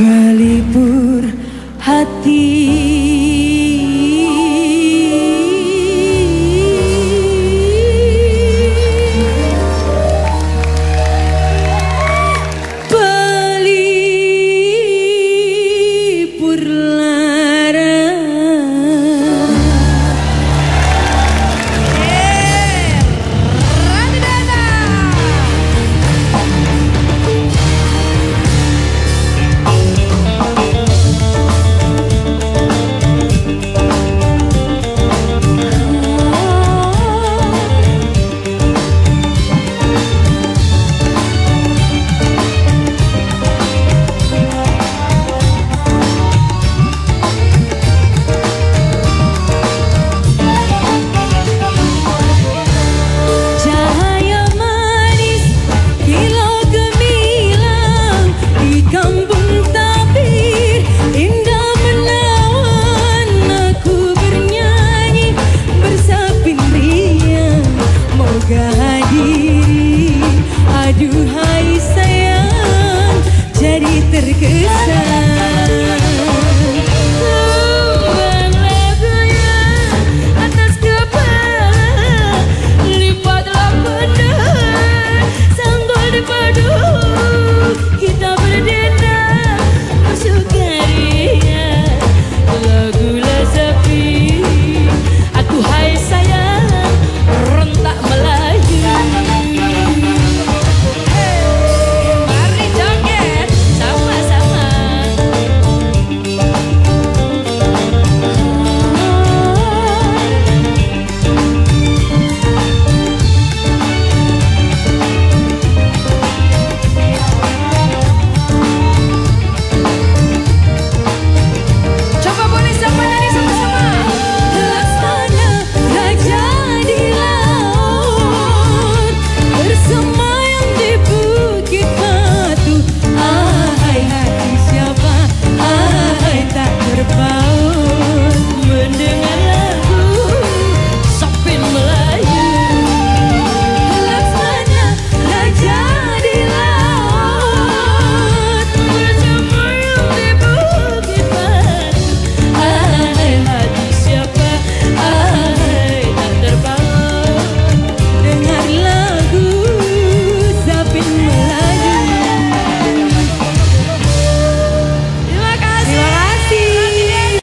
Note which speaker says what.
Speaker 1: breath.